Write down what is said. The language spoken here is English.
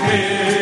will.